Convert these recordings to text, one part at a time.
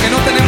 que no tenemos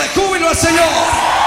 de al Señor.